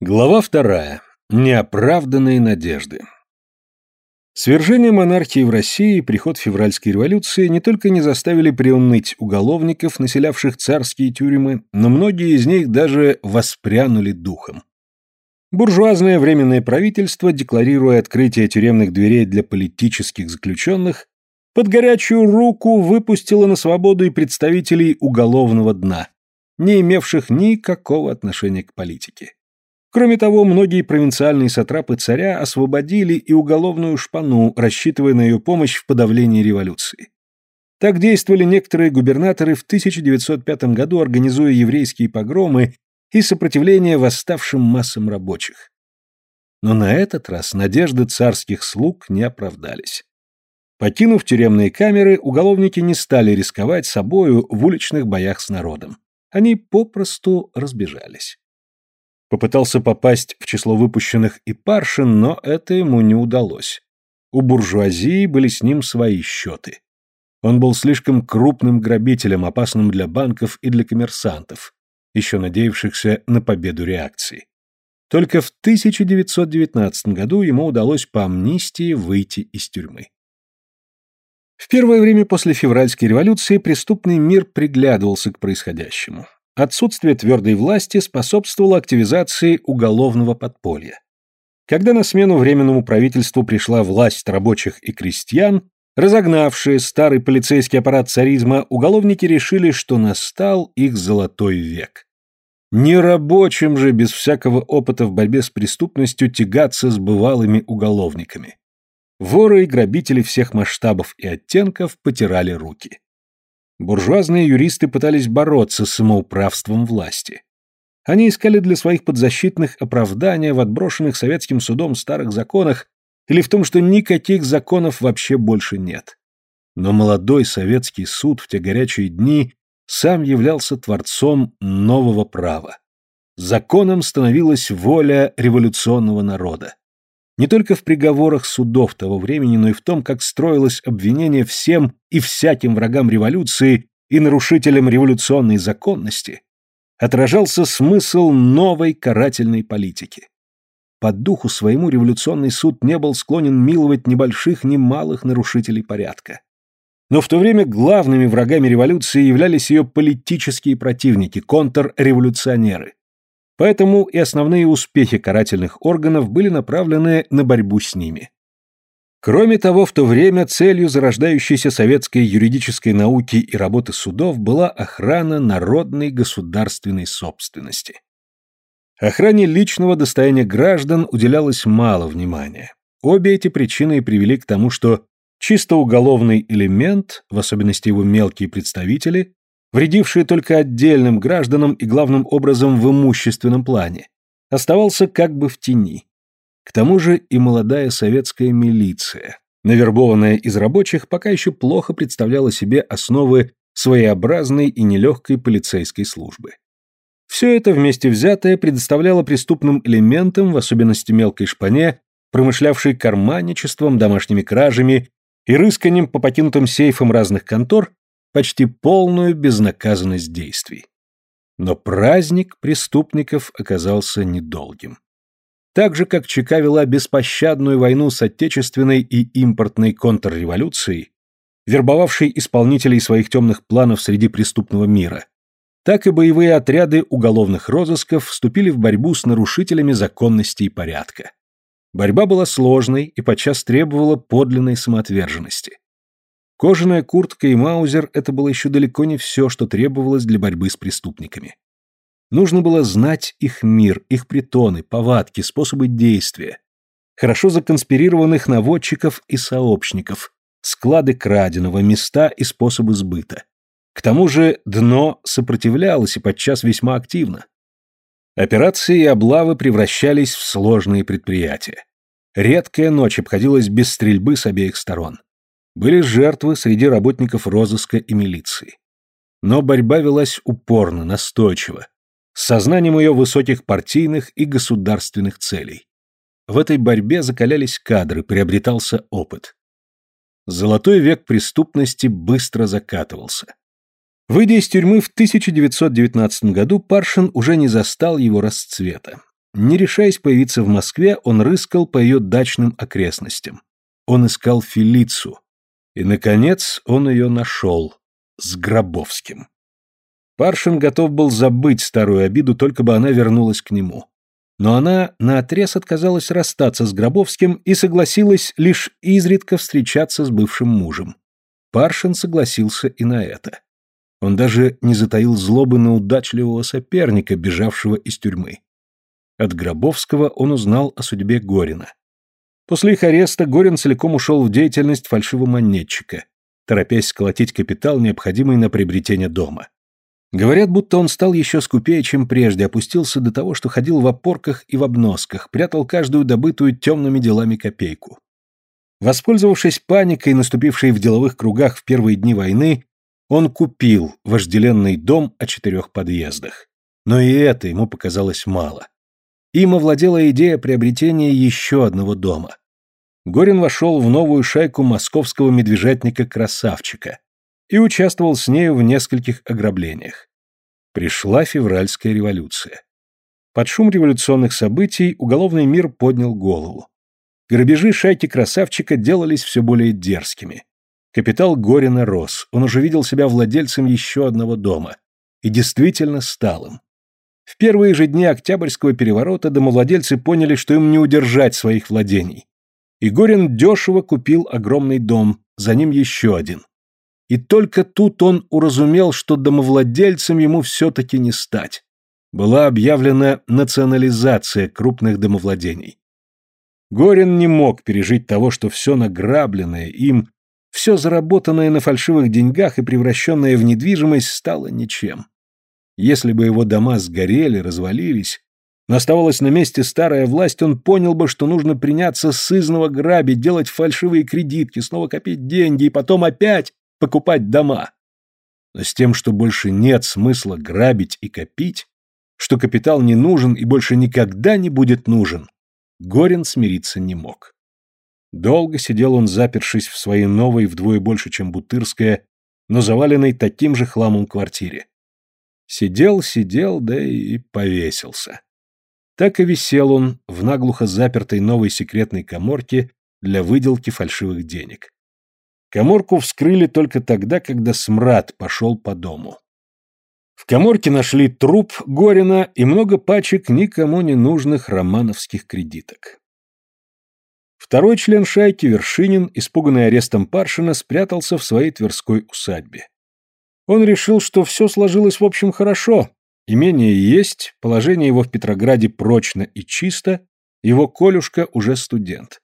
Глава вторая. Неоправданные надежды. Свержение монархии в России и приход февральской революции не только не заставили приуныть уголовников, населявших царские тюрьмы, но многие из них даже воспрянули духом. Буржуазное временное правительство, декларируя открытие тюремных дверей для политических заключенных, под горячую руку выпустило на свободу и представителей уголовного дна, не имевших никакого отношения к политике. Кроме того, многие провинциальные сатрапы царя освободили и уголовную шпану, рассчитывая на ее помощь в подавлении революции. Так действовали некоторые губернаторы в 1905 году, организуя еврейские погромы и сопротивление восставшим массам рабочих. Но на этот раз надежды царских слуг не оправдались. Покинув тюремные камеры, уголовники не стали рисковать собою в уличных боях с народом. Они попросту разбежались. Попытался попасть в число выпущенных и Паршин, но это ему не удалось. У буржуазии были с ним свои счеты. Он был слишком крупным грабителем, опасным для банков и для коммерсантов, еще надеявшихся на победу реакции. Только в 1919 году ему удалось по амнистии выйти из тюрьмы. В первое время после февральской революции преступный мир приглядывался к происходящему. Отсутствие твердой власти способствовало активизации уголовного подполья. Когда на смену Временному правительству пришла власть рабочих и крестьян, разогнавшие старый полицейский аппарат царизма, уголовники решили, что настал их золотой век. Не рабочим же без всякого опыта в борьбе с преступностью тягаться с бывалыми уголовниками. Воры и грабители всех масштабов и оттенков потирали руки буржуазные юристы пытались бороться с самоуправством власти. Они искали для своих подзащитных оправдания в отброшенных советским судом старых законах или в том, что никаких законов вообще больше нет. Но молодой советский суд в те горячие дни сам являлся творцом нового права. Законом становилась воля революционного народа не только в приговорах судов того времени, но и в том, как строилось обвинение всем и всяким врагам революции и нарушителям революционной законности, отражался смысл новой карательной политики. По духу своему революционный суд не был склонен миловать ни больших, ни малых нарушителей порядка. Но в то время главными врагами революции являлись ее политические противники, контрреволюционеры. Поэтому и основные успехи карательных органов были направлены на борьбу с ними. Кроме того, в то время целью зарождающейся советской юридической науки и работы судов была охрана народной государственной собственности. Охране личного достояния граждан уделялось мало внимания. Обе эти причины привели к тому, что чисто уголовный элемент, в особенности его мелкие представители, вредивший только отдельным гражданам и главным образом в имущественном плане, оставался как бы в тени. К тому же и молодая советская милиция, навербованная из рабочих, пока еще плохо представляла себе основы своеобразной и нелегкой полицейской службы. Все это вместе взятое предоставляло преступным элементам, в особенности мелкой шпане, промышлявшей карманничеством, домашними кражами и рысканием по покинутым сейфам разных контор, почти полную безнаказанность действий. Но праздник преступников оказался недолгим. Так же, как ЧК вела беспощадную войну с отечественной и импортной контрреволюцией, вербовавшей исполнителей своих темных планов среди преступного мира, так и боевые отряды уголовных розысков вступили в борьбу с нарушителями законности и порядка. Борьба была сложной и подчас требовала подлинной самоотверженности. Кожаная куртка и маузер – это было еще далеко не все, что требовалось для борьбы с преступниками. Нужно было знать их мир, их притоны, повадки, способы действия, хорошо законспирированных наводчиков и сообщников, склады краденого, места и способы сбыта. К тому же дно сопротивлялось и подчас весьма активно. Операции и облавы превращались в сложные предприятия. Редкая ночь обходилась без стрельбы с обеих сторон. Были жертвы среди работников розыска и милиции. Но борьба велась упорно, настойчиво, с сознанием ее высоких партийных и государственных целей. В этой борьбе закалялись кадры, приобретался опыт. Золотой век преступности быстро закатывался. Выйдя из тюрьмы в 1919 году, Паршин уже не застал его расцвета. Не решаясь появиться в Москве, он рыскал по ее дачным окрестностям. Он искал Фелицу. И, наконец, он ее нашел. С Гробовским. Паршин готов был забыть старую обиду, только бы она вернулась к нему. Но она наотрез отказалась расстаться с Гробовским и согласилась лишь изредка встречаться с бывшим мужем. Паршин согласился и на это. Он даже не затаил злобы на удачливого соперника, бежавшего из тюрьмы. От Гробовского он узнал о судьбе Горина. После их ареста Горин целиком ушел в деятельность фальшивомонетчика, торопясь сколотить капитал, необходимый на приобретение дома. Говорят, будто он стал еще скупее, чем прежде, опустился до того, что ходил в опорках и в обносках, прятал каждую добытую темными делами копейку. Воспользовавшись паникой, наступившей в деловых кругах в первые дни войны, он купил вожделенный дом о четырех подъездах. Но и это ему показалось мало. Им овладела идея приобретения еще одного дома. Горин вошел в новую шайку московского медвежатника-красавчика, и участвовал с нею в нескольких ограблениях. Пришла февральская революция. Под шум революционных событий уголовный мир поднял голову. Грабежи шайки красавчика делались все более дерзкими. Капитал Горина рос, он уже видел себя владельцем еще одного дома. И действительно стал им. В первые же дни Октябрьского переворота домовладельцы поняли, что им не удержать своих владений. И Горин дешево купил огромный дом, за ним еще один. И только тут он уразумел, что домовладельцем ему все-таки не стать. Была объявлена национализация крупных домовладений. Горин не мог пережить того, что все награбленное им, все заработанное на фальшивых деньгах и превращенное в недвижимость стало ничем. Если бы его дома сгорели, развалились, но оставалась на месте старая власть, он понял бы, что нужно приняться сызного грабить, делать фальшивые кредитки, снова копить деньги и потом опять покупать дома. Но с тем, что больше нет смысла грабить и копить, что капитал не нужен и больше никогда не будет нужен, Горин смириться не мог. Долго сидел он, запершись в своей новой, вдвое больше, чем Бутырская, но заваленной таким же хламом квартире. Сидел, сидел, да и повесился. Так и висел он в наглухо запертой новой секретной коморке для выделки фальшивых денег. Коморку вскрыли только тогда, когда смрад пошел по дому. В коморке нашли труп Горина и много пачек никому не нужных романовских кредиток. Второй член шайки, Вершинин, испуганный арестом Паршина, спрятался в своей Тверской усадьбе. Он решил, что все сложилось в общем хорошо. Имение есть, положение его в Петрограде прочно и чисто, его Колюшка уже студент.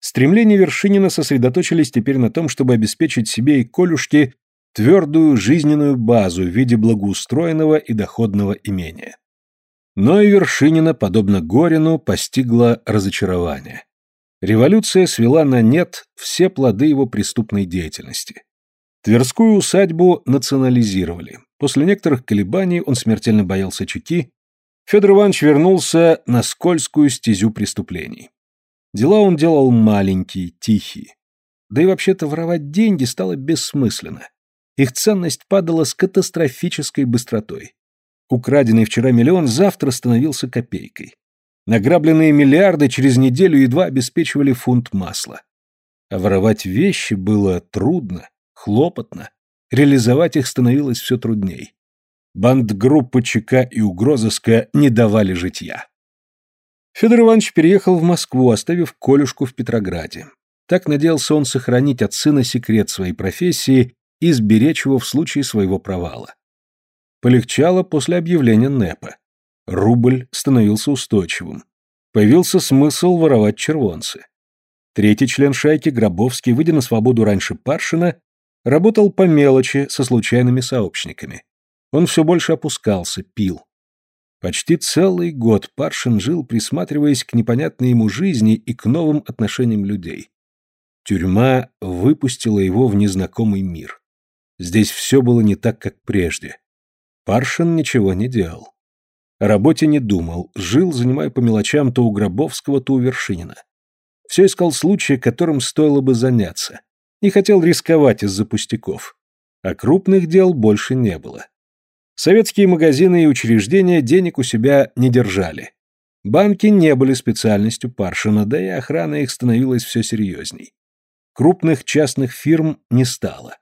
Стремления Вершинина сосредоточились теперь на том, чтобы обеспечить себе и Колюшке твердую жизненную базу в виде благоустроенного и доходного имения. Но и Вершинина, подобно Горину, постигло разочарование. Революция свела на нет все плоды его преступной деятельности. Тверскую усадьбу национализировали. После некоторых колебаний он смертельно боялся чеки. Федор Иванович вернулся на скользкую стезю преступлений. Дела он делал маленькие, тихие. Да и вообще-то воровать деньги стало бессмысленно. Их ценность падала с катастрофической быстротой. Украденный вчера миллион завтра становился копейкой. Награбленные миллиарды через неделю едва обеспечивали фунт масла. А воровать вещи было трудно, хлопотно. Реализовать их становилось все трудней. Бандгруппы ЧК и угрозыска не давали житья. Федор Иванович переехал в Москву, оставив Колюшку в Петрограде. Так надеялся он сохранить от сына секрет своей профессии и сберечь его в случае своего провала. Полегчало после объявления НЭПа. Рубль становился устойчивым. Появился смысл воровать червонцы. Третий член шайки, Гробовский, выйдя на свободу раньше Паршина, работал по мелочи со случайными сообщниками. Он все больше опускался, пил. Почти целый год Паршин жил, присматриваясь к непонятной ему жизни и к новым отношениям людей. Тюрьма выпустила его в незнакомый мир. Здесь все было не так, как прежде. Паршин ничего не делал. О работе не думал, жил, занимая по мелочам то у Гробовского, то у Вершинина. Все искал случая, которым стоило бы заняться. Не хотел рисковать из-за пустяков. А крупных дел больше не было. Советские магазины и учреждения денег у себя не держали. Банки не были специальностью Паршина, да и охрана их становилась все серьезней. Крупных частных фирм не стало.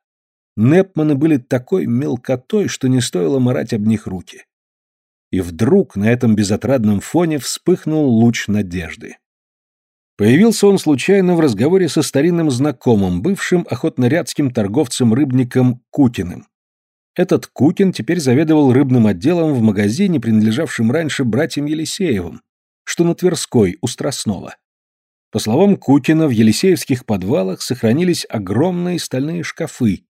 Непманы были такой мелкотой, что не стоило морать об них руки. И вдруг на этом безотрадном фоне вспыхнул луч надежды. Появился он случайно в разговоре со старинным знакомым, бывшим охотнорядским торговцем-рыбником Кутиным. Этот Кукин теперь заведовал рыбным отделом в магазине, принадлежавшем раньше братьям Елисеевым, что на Тверской, у Страстного. По словам Кукина, в елисеевских подвалах сохранились огромные стальные шкафы,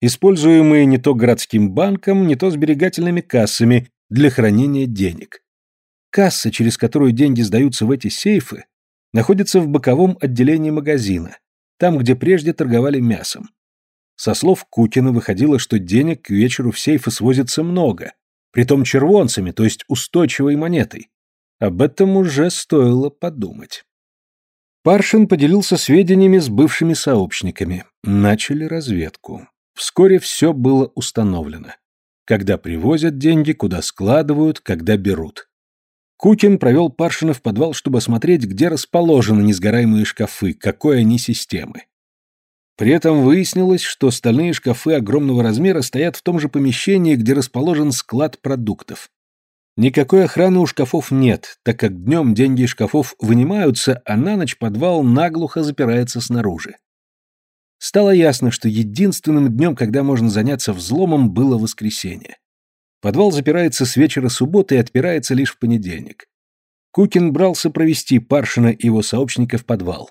используемые не то городским банком, не то сберегательными кассами для хранения денег. Касса, через которую деньги сдаются в эти сейфы, находится в боковом отделении магазина, там, где прежде торговали мясом. Со слов Кукина выходило, что денег к вечеру в сейфы свозится много, притом червонцами, то есть устойчивой монетой. Об этом уже стоило подумать. Паршин поделился сведениями с бывшими сообщниками. Начали разведку. Вскоре все было установлено. Когда привозят деньги, куда складывают, когда берут. Кукин провел Паршина в подвал, чтобы осмотреть, где расположены несгораемые шкафы, какой они системы. При этом выяснилось, что стальные шкафы огромного размера стоят в том же помещении, где расположен склад продуктов. Никакой охраны у шкафов нет, так как днем деньги шкафов вынимаются, а на ночь подвал наглухо запирается снаружи. Стало ясно, что единственным днем, когда можно заняться взломом, было воскресенье. Подвал запирается с вечера субботы и отпирается лишь в понедельник. Кукин брался провести Паршина и его сообщника в подвал.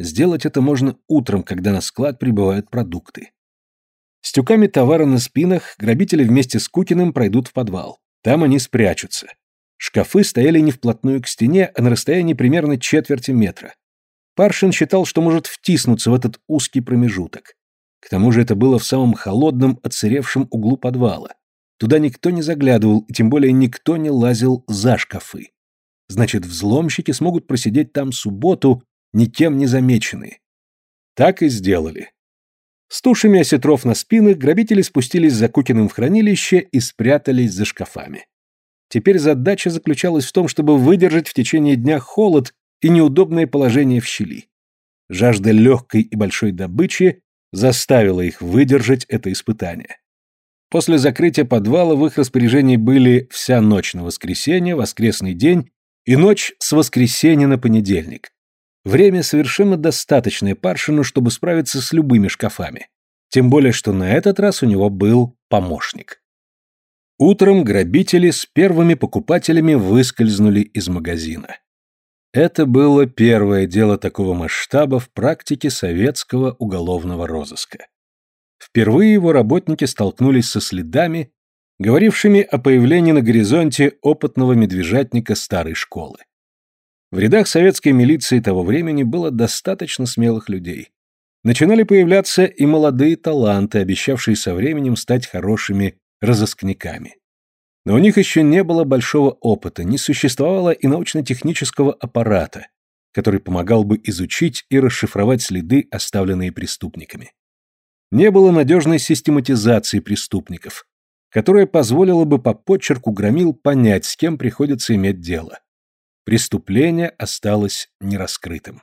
Сделать это можно утром, когда на склад прибывают продукты. С тюками товара на спинах грабители вместе с Кукиным пройдут в подвал. Там они спрячутся. Шкафы стояли не вплотную к стене, а на расстоянии примерно четверти метра. Паршин считал, что может втиснуться в этот узкий промежуток. К тому же это было в самом холодном, отсыревшем углу подвала. Туда никто не заглядывал, и тем более никто не лазил за шкафы. Значит, взломщики смогут просидеть там субботу, никем не замеченные. Так и сделали. С тушами осетров на спинах грабители спустились за Кукиным в хранилище и спрятались за шкафами. Теперь задача заключалась в том, чтобы выдержать в течение дня холод и неудобное положение в щели. Жажда легкой и большой добычи заставила их выдержать это испытание. После закрытия подвала в их распоряжении были вся ночь на воскресенье, воскресный день и ночь с воскресенья на понедельник. Время совершенно достаточное Паршину, чтобы справиться с любыми шкафами. Тем более, что на этот раз у него был помощник. Утром грабители с первыми покупателями выскользнули из магазина. Это было первое дело такого масштаба в практике советского уголовного розыска. Впервые его работники столкнулись со следами, говорившими о появлении на горизонте опытного медвежатника старой школы. В рядах советской милиции того времени было достаточно смелых людей. Начинали появляться и молодые таланты, обещавшие со временем стать хорошими разыскниками. Но у них еще не было большого опыта, не существовало и научно-технического аппарата, который помогал бы изучить и расшифровать следы, оставленные преступниками не было надежной систематизации преступников, которая позволила бы по почерку громил понять, с кем приходится иметь дело. Преступление осталось нераскрытым.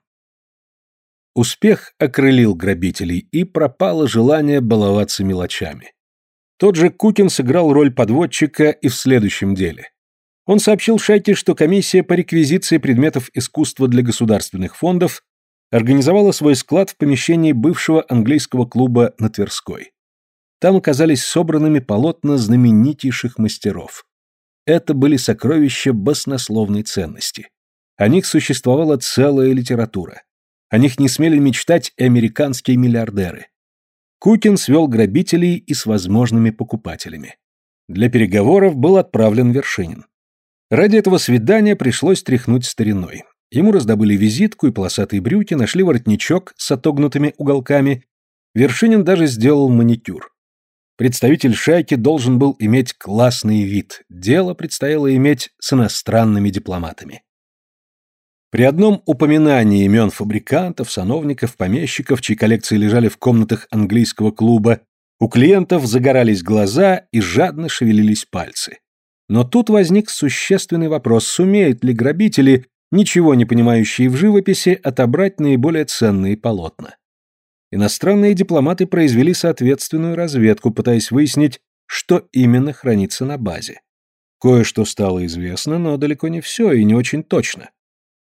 Успех окрылил грабителей, и пропало желание баловаться мелочами. Тот же Кукин сыграл роль подводчика и в следующем деле. Он сообщил Шайке, что комиссия по реквизиции предметов искусства для государственных фондов организовала свой склад в помещении бывшего английского клуба на Тверской. Там оказались собранными полотна знаменитейших мастеров. Это были сокровища баснословной ценности. О них существовала целая литература. О них не смели мечтать американские миллиардеры. Кукин свел грабителей и с возможными покупателями. Для переговоров был отправлен Вершинин. Ради этого свидания пришлось тряхнуть стариной. Ему раздобыли визитку и полосатые брюки, нашли воротничок с отогнутыми уголками. Вершинин даже сделал маникюр. Представитель шайки должен был иметь классный вид. Дело предстояло иметь с иностранными дипломатами. При одном упоминании имен фабрикантов, сановников, помещиков, чьи коллекции лежали в комнатах английского клуба, у клиентов загорались глаза и жадно шевелились пальцы. Но тут возник существенный вопрос, сумеют ли грабители, ничего не понимающие в живописи, отобрать наиболее ценные полотна. Иностранные дипломаты произвели соответственную разведку, пытаясь выяснить, что именно хранится на базе. Кое-что стало известно, но далеко не все и не очень точно.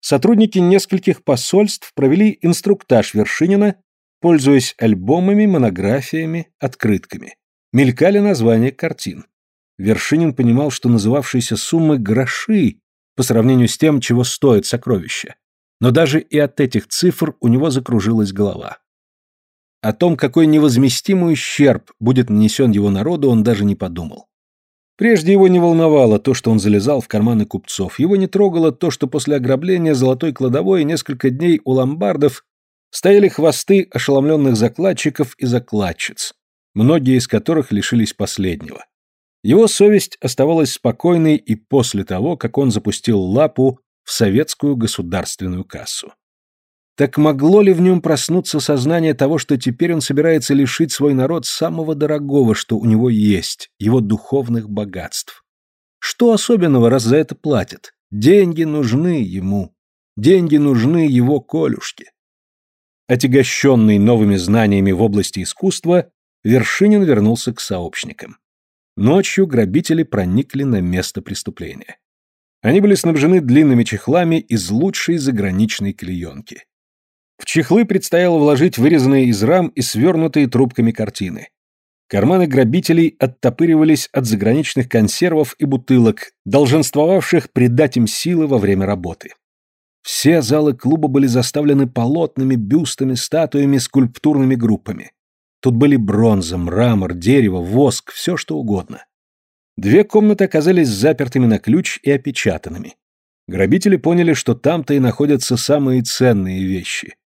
Сотрудники нескольких посольств провели инструктаж Вершинина, пользуясь альбомами, монографиями, открытками. Мелькали названия картин. Вершинин понимал, что называвшиеся суммы гроши по сравнению с тем, чего стоит сокровище. Но даже и от этих цифр у него закружилась голова. О том, какой невозместимый ущерб будет нанесен его народу, он даже не подумал. Прежде его не волновало то, что он залезал в карманы купцов, его не трогало то, что после ограбления золотой кладовой несколько дней у ломбардов стояли хвосты ошеломленных закладчиков и закладчиц, многие из которых лишились последнего. Его совесть оставалась спокойной и после того, как он запустил лапу в советскую государственную кассу. Так могло ли в нем проснуться сознание того, что теперь он собирается лишить свой народ самого дорогого, что у него есть, его духовных богатств? Что особенного, раз за это платят? Деньги нужны ему. Деньги нужны его колюшке. Отягощенный новыми знаниями в области искусства, Вершинин вернулся к сообщникам. Ночью грабители проникли на место преступления. Они были снабжены длинными чехлами из лучшей заграничной клеенки. В чехлы предстояло вложить вырезанные из рам и свернутые трубками картины. Карманы грабителей оттопыривались от заграничных консервов и бутылок, долженствовавших придать им силы во время работы. Все залы клуба были заставлены полотнами, бюстами, статуями, скульптурными группами. Тут были бронза, мрамор, дерево, воск, все что угодно. Две комнаты оказались запертыми на ключ и опечатанными. Грабители поняли, что там-то и находятся самые ценные вещи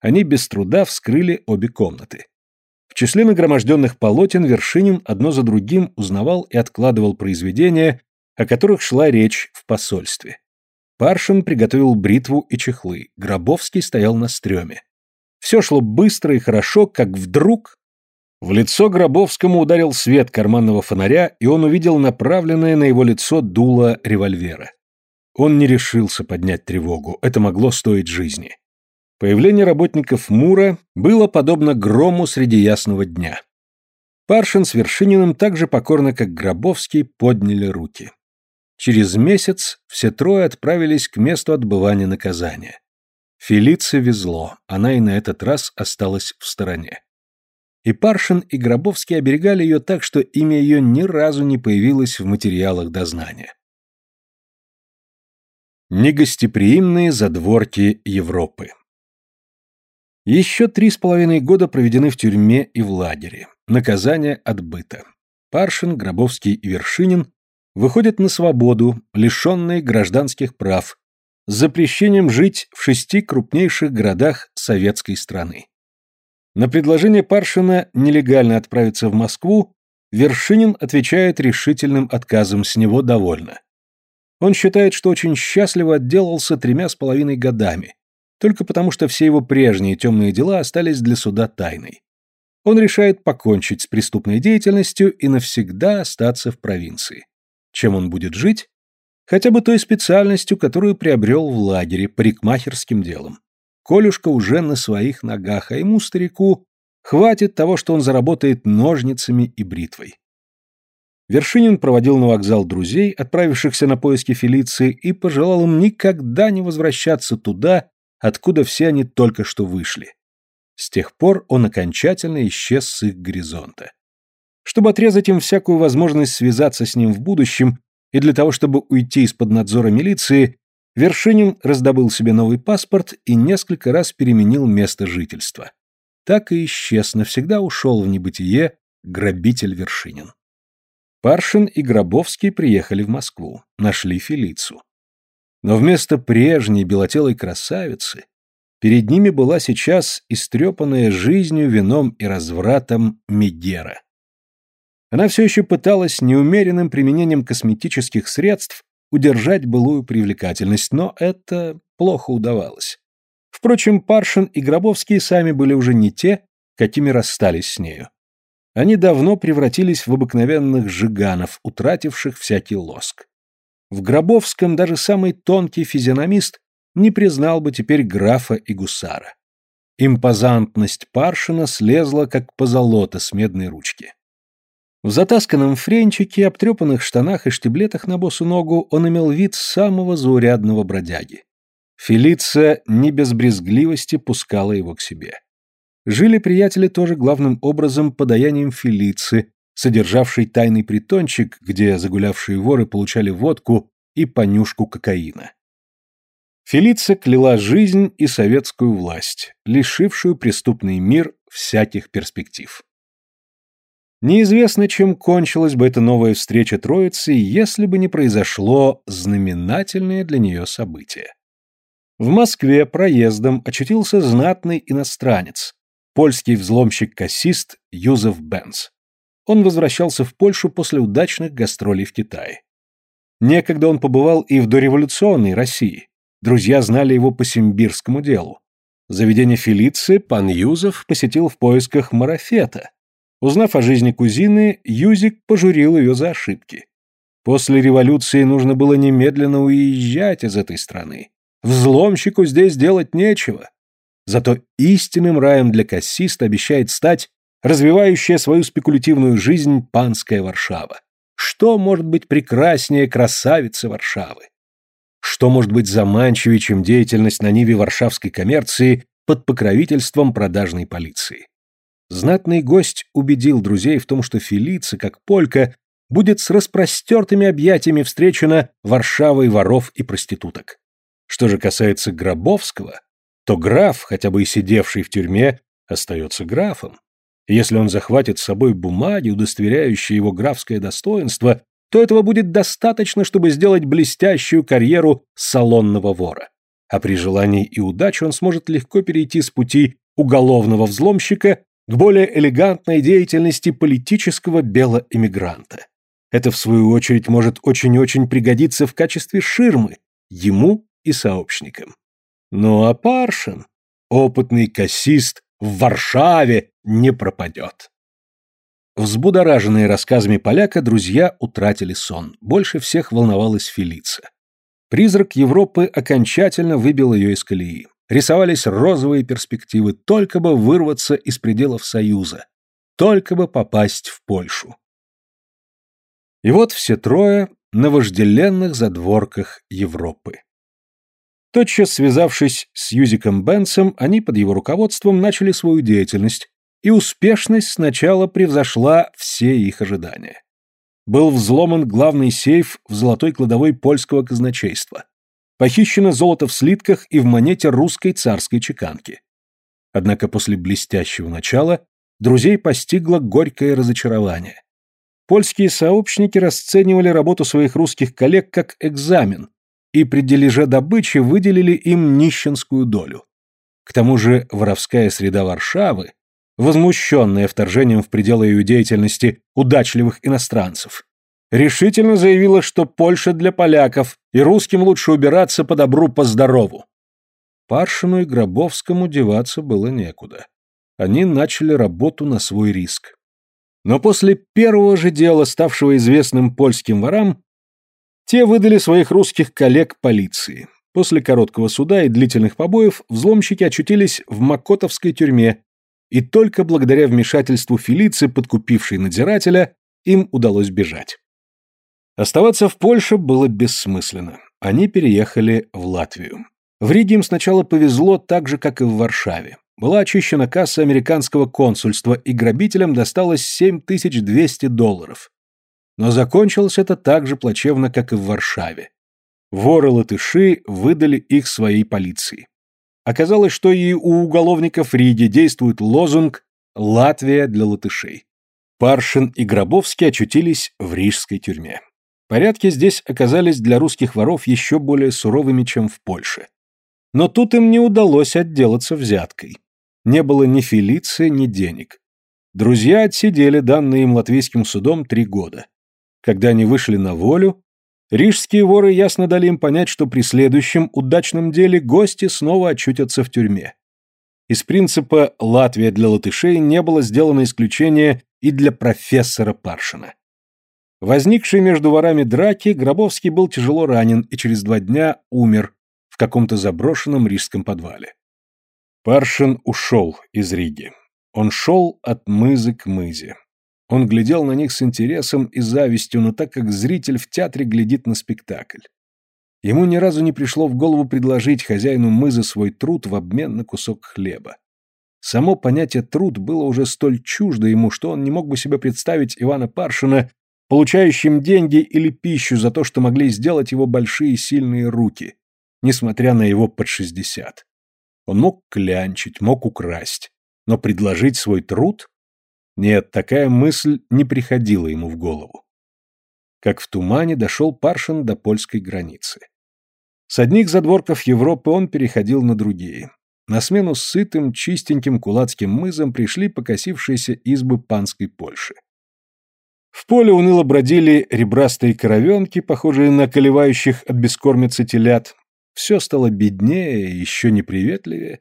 они без труда вскрыли обе комнаты. В числе нагроможденных полотен Вершинин одно за другим узнавал и откладывал произведения, о которых шла речь в посольстве. Паршин приготовил бритву и чехлы, Гробовский стоял на стреме. Все шло быстро и хорошо, как вдруг... В лицо Гробовскому ударил свет карманного фонаря, и он увидел направленное на его лицо дуло револьвера. Он не решился поднять тревогу, это могло стоить жизни. Появление работников Мура было подобно грому среди ясного дня. Паршин с Вершининым так же покорно, как Гробовский, подняли руки. Через месяц все трое отправились к месту отбывания наказания. Фелице везло, она и на этот раз осталась в стороне. И Паршин, и Гробовский оберегали ее так, что имя ее ни разу не появилось в материалах дознания. Негостеприимные задворки Европы еще три с половиной года проведены в тюрьме и в лагере. Наказание отбыто. Паршин, Гробовский и Вершинин выходят на свободу, лишенные гражданских прав, с запрещением жить в шести крупнейших городах советской страны. На предложение Паршина нелегально отправиться в Москву Вершинин отвечает решительным отказом, с него довольно. Он считает, что очень счастливо отделался тремя с половиной годами, только потому, что все его прежние темные дела остались для суда тайной. Он решает покончить с преступной деятельностью и навсегда остаться в провинции. Чем он будет жить? Хотя бы той специальностью, которую приобрел в лагере, парикмахерским делом. Колюшка уже на своих ногах, а ему, старику, хватит того, что он заработает ножницами и бритвой. Вершинин проводил на вокзал друзей, отправившихся на поиски Фелиции, и пожелал им никогда не возвращаться туда, откуда все они только что вышли. С тех пор он окончательно исчез с их горизонта. Чтобы отрезать им всякую возможность связаться с ним в будущем, и для того, чтобы уйти из-под надзора милиции, Вершинин раздобыл себе новый паспорт и несколько раз переменил место жительства. Так и исчез, навсегда ушел в небытие грабитель Вершинин. Паршин и Гробовский приехали в Москву, нашли Фелицу. Но вместо прежней белотелой красавицы перед ними была сейчас истрепанная жизнью, вином и развратом Мегера. Она все еще пыталась неумеренным применением косметических средств удержать былую привлекательность, но это плохо удавалось. Впрочем, Паршин и Гробовский сами были уже не те, какими расстались с нею. Они давно превратились в обыкновенных жиганов, утративших всякий лоск. В Гробовском даже самый тонкий физиономист не признал бы теперь графа и гусара. Импозантность Паршина слезла, как позолота с медной ручки. В затасканном френчике, обтрепанных штанах и штиблетах на босу ногу он имел вид самого заурядного бродяги. Фелиция не без брезгливости пускала его к себе. Жили приятели тоже главным образом подаянием Фелиции, содержавшей тайный притончик, где загулявшие воры получали водку и понюшку кокаина. Фелиция кляла жизнь и советскую власть, лишившую преступный мир всяких перспектив. Неизвестно, чем кончилась бы эта новая встреча троицы, если бы не произошло знаменательное для нее событие. В Москве проездом очутился знатный иностранец, польский взломщик-кассист Юзеф Бенц. Он возвращался в Польшу после удачных гастролей в Китае. Некогда он побывал и в дореволюционной России. Друзья знали его по симбирскому делу. Заведение Фелиции пан Юзеф посетил в поисках марафета. Узнав о жизни кузины, Юзик пожурил ее за ошибки. После революции нужно было немедленно уезжать из этой страны. Взломщику здесь делать нечего. Зато истинным раем для кассиста обещает стать развивающая свою спекулятивную жизнь панская Варшава. Что может быть прекраснее красавицы Варшавы? Что может быть заманчивее, чем деятельность на ниве варшавской коммерции под покровительством продажной полиции? Знатный гость убедил друзей в том, что Фелица, как полька, будет с распростертыми объятиями встречена Варшавой воров и проституток. Что же касается Гробовского, то граф, хотя бы и сидевший в тюрьме, остается графом. Если он захватит с собой бумаги, удостоверяющие его графское достоинство, то этого будет достаточно, чтобы сделать блестящую карьеру салонного вора. А при желании и удаче он сможет легко перейти с пути уголовного взломщика к более элегантной деятельности политического белоэмигранта. Это, в свою очередь, может очень-очень пригодиться в качестве ширмы ему и сообщникам. Ну а Паршин, опытный кассист, в Варшаве не пропадет. Взбудораженные рассказами поляка, друзья утратили сон. Больше всех волновалась Фелица. Призрак Европы окончательно выбил ее из колеи. Рисовались розовые перспективы, только бы вырваться из пределов Союза, только бы попасть в Польшу. И вот все трое на вожделенных задворках Европы. Тотчас связавшись с Юзиком Бенсом, они под его руководством начали свою деятельность, и успешность сначала превзошла все их ожидания. Был взломан главный сейф в золотой кладовой польского казначейства. Похищено золото в слитках и в монете русской царской чеканки. Однако после блестящего начала друзей постигло горькое разочарование. Польские сообщники расценивали работу своих русских коллег как экзамен, и при дележе добычи выделили им нищенскую долю. К тому же воровская среда Варшавы, возмущенная вторжением в пределы ее деятельности удачливых иностранцев, решительно заявила, что Польша для поляков, и русским лучше убираться по добру, по здорову. Паршину и Гробовскому деваться было некуда. Они начали работу на свой риск. Но после первого же дела, ставшего известным польским ворам, те выдали своих русских коллег полиции. После короткого суда и длительных побоев взломщики очутились в Макотовской тюрьме, и только благодаря вмешательству Фелиции, подкупившей надзирателя, им удалось бежать. Оставаться в Польше было бессмысленно. Они переехали в Латвию. В Риге им сначала повезло так же, как и в Варшаве. Была очищена касса американского консульства, и грабителям досталось 7200 долларов. Но закончилось это так же плачевно, как и в Варшаве. Воры-латыши выдали их своей полиции. Оказалось, что и у уголовников Риги действует лозунг «Латвия для латышей». Паршин и Гробовский очутились в рижской тюрьме. Порядки здесь оказались для русских воров еще более суровыми, чем в Польше. Но тут им не удалось отделаться взяткой. Не было ни фелиции, ни денег. Друзья отсидели данные им латвийским судом три года. Когда они вышли на волю, рижские воры ясно дали им понять, что при следующем удачном деле гости снова очутятся в тюрьме. Из принципа «Латвия для латышей» не было сделано исключение и для профессора Паршина. Возникшей между ворами драки Гробовский был тяжело ранен и через два дня умер в каком-то заброшенном рижском подвале. Паршин ушел из Риги. Он шел от мызы к мызе. Он глядел на них с интересом и завистью, но так как зритель в театре глядит на спектакль. Ему ни разу не пришло в голову предложить хозяину мызы свой труд в обмен на кусок хлеба. Само понятие «труд» было уже столь чуждо ему, что он не мог бы себе представить Ивана Паршина получающим деньги или пищу за то, что могли сделать его большие сильные руки, несмотря на его под шестьдесят. Он мог клянчить, мог украсть, но предложить свой труд? Нет, такая мысль не приходила ему в голову. Как в тумане дошел Паршин до польской границы. С одних задворков Европы он переходил на другие. На смену сытым, чистеньким кулацким мызам пришли покосившиеся избы панской Польши. В поле уныло бродили ребрастые коровенки, похожие на колевающих от бескормицы телят. Все стало беднее еще неприветливее.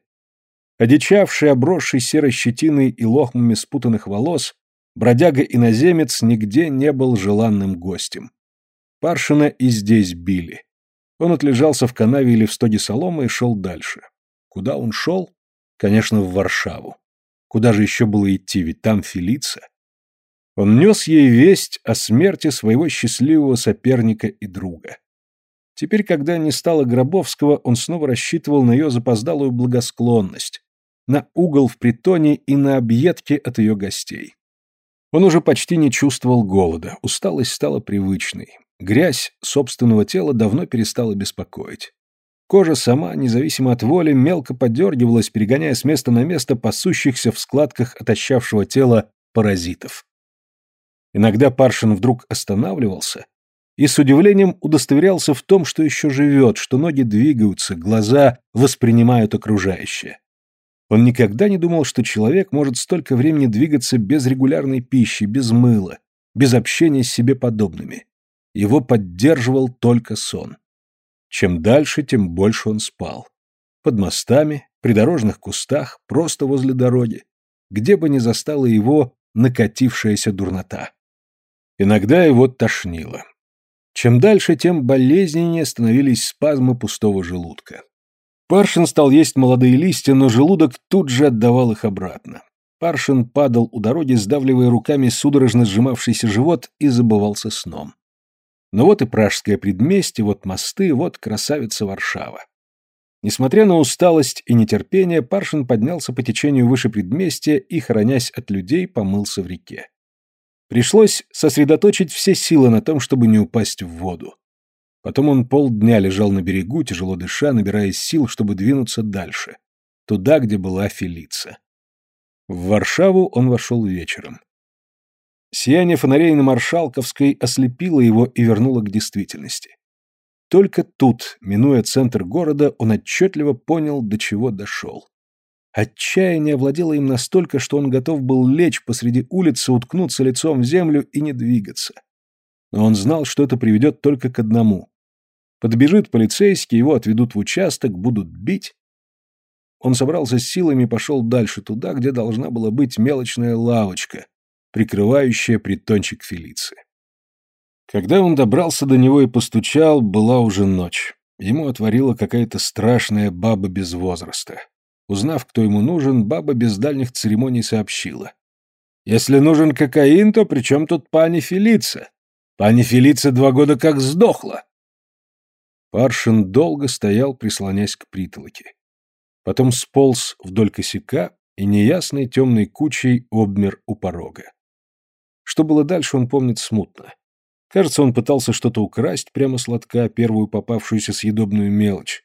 Одичавший, обросший серой щетиной и лохмами спутанных волос, бродяга-иноземец нигде не был желанным гостем. Паршина и здесь били. Он отлежался в канаве или в стоге соломы и шел дальше. Куда он шел? Конечно, в Варшаву. Куда же еще было идти, ведь там Фелица. Он нес ей весть о смерти своего счастливого соперника и друга. Теперь, когда не стало Гробовского, он снова рассчитывал на ее запоздалую благосклонность, на угол в притоне и на объедки от ее гостей. Он уже почти не чувствовал голода, усталость стала привычной. Грязь собственного тела давно перестала беспокоить. Кожа сама, независимо от воли, мелко подергивалась, перегоняя с места на место пасущихся в складках отощавшего тела паразитов. Иногда Паршин вдруг останавливался и с удивлением удостоверялся в том, что еще живет, что ноги двигаются, глаза воспринимают окружающее. Он никогда не думал, что человек может столько времени двигаться без регулярной пищи, без мыла, без общения с себе подобными. Его поддерживал только сон. Чем дальше, тем больше он спал. Под мостами, при дорожных кустах, просто возле дороги, где бы ни застала его накатившаяся дурнота. Иногда его тошнило. Чем дальше, тем болезненнее становились спазмы пустого желудка. Паршин стал есть молодые листья, но желудок тут же отдавал их обратно. Паршин падал у дороги, сдавливая руками судорожно сжимавшийся живот и забывался сном. Но вот и пражское предместье, вот мосты, вот красавица Варшава. Несмотря на усталость и нетерпение, Паршин поднялся по течению выше предместья и, хоронясь от людей, помылся в реке. Пришлось сосредоточить все силы на том, чтобы не упасть в воду. Потом он полдня лежал на берегу, тяжело дыша, набирая сил, чтобы двинуться дальше, туда, где была Фелица. В Варшаву он вошел вечером. Сияние фонарей на Маршалковской ослепило его и вернуло к действительности. Только тут, минуя центр города, он отчетливо понял, до чего дошел. Отчаяние овладело им настолько, что он готов был лечь посреди улицы, уткнуться лицом в землю и не двигаться. Но он знал, что это приведет только к одному. Подбежит полицейский, его отведут в участок, будут бить. Он собрался с силами и пошел дальше, туда, где должна была быть мелочная лавочка, прикрывающая притончик Фелиции. Когда он добрался до него и постучал, была уже ночь. Ему отворила какая-то страшная баба без возраста. Узнав, кто ему нужен, баба без дальних церемоний сообщила. «Если нужен кокаин, то при чем тут пани Фелица? Пани Фелица два года как сдохла!» Паршин долго стоял, прислонясь к притолоке. Потом сполз вдоль косяка и неясной темной кучей обмер у порога. Что было дальше, он помнит смутно. Кажется, он пытался что-то украсть прямо с лотка, первую попавшуюся съедобную мелочь,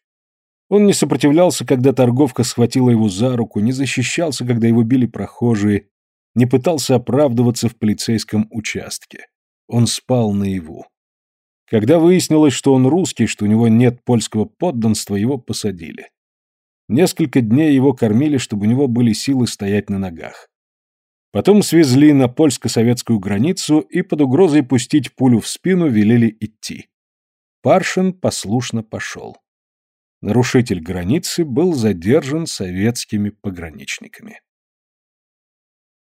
он не сопротивлялся, когда торговка схватила его за руку, не защищался, когда его били прохожие, не пытался оправдываться в полицейском участке. Он спал наяву. Когда выяснилось, что он русский, что у него нет польского подданства, его посадили. Несколько дней его кормили, чтобы у него были силы стоять на ногах. Потом свезли на польско-советскую границу и под угрозой пустить пулю в спину велели идти. Паршин послушно пошел нарушитель границы был задержан советскими пограничниками.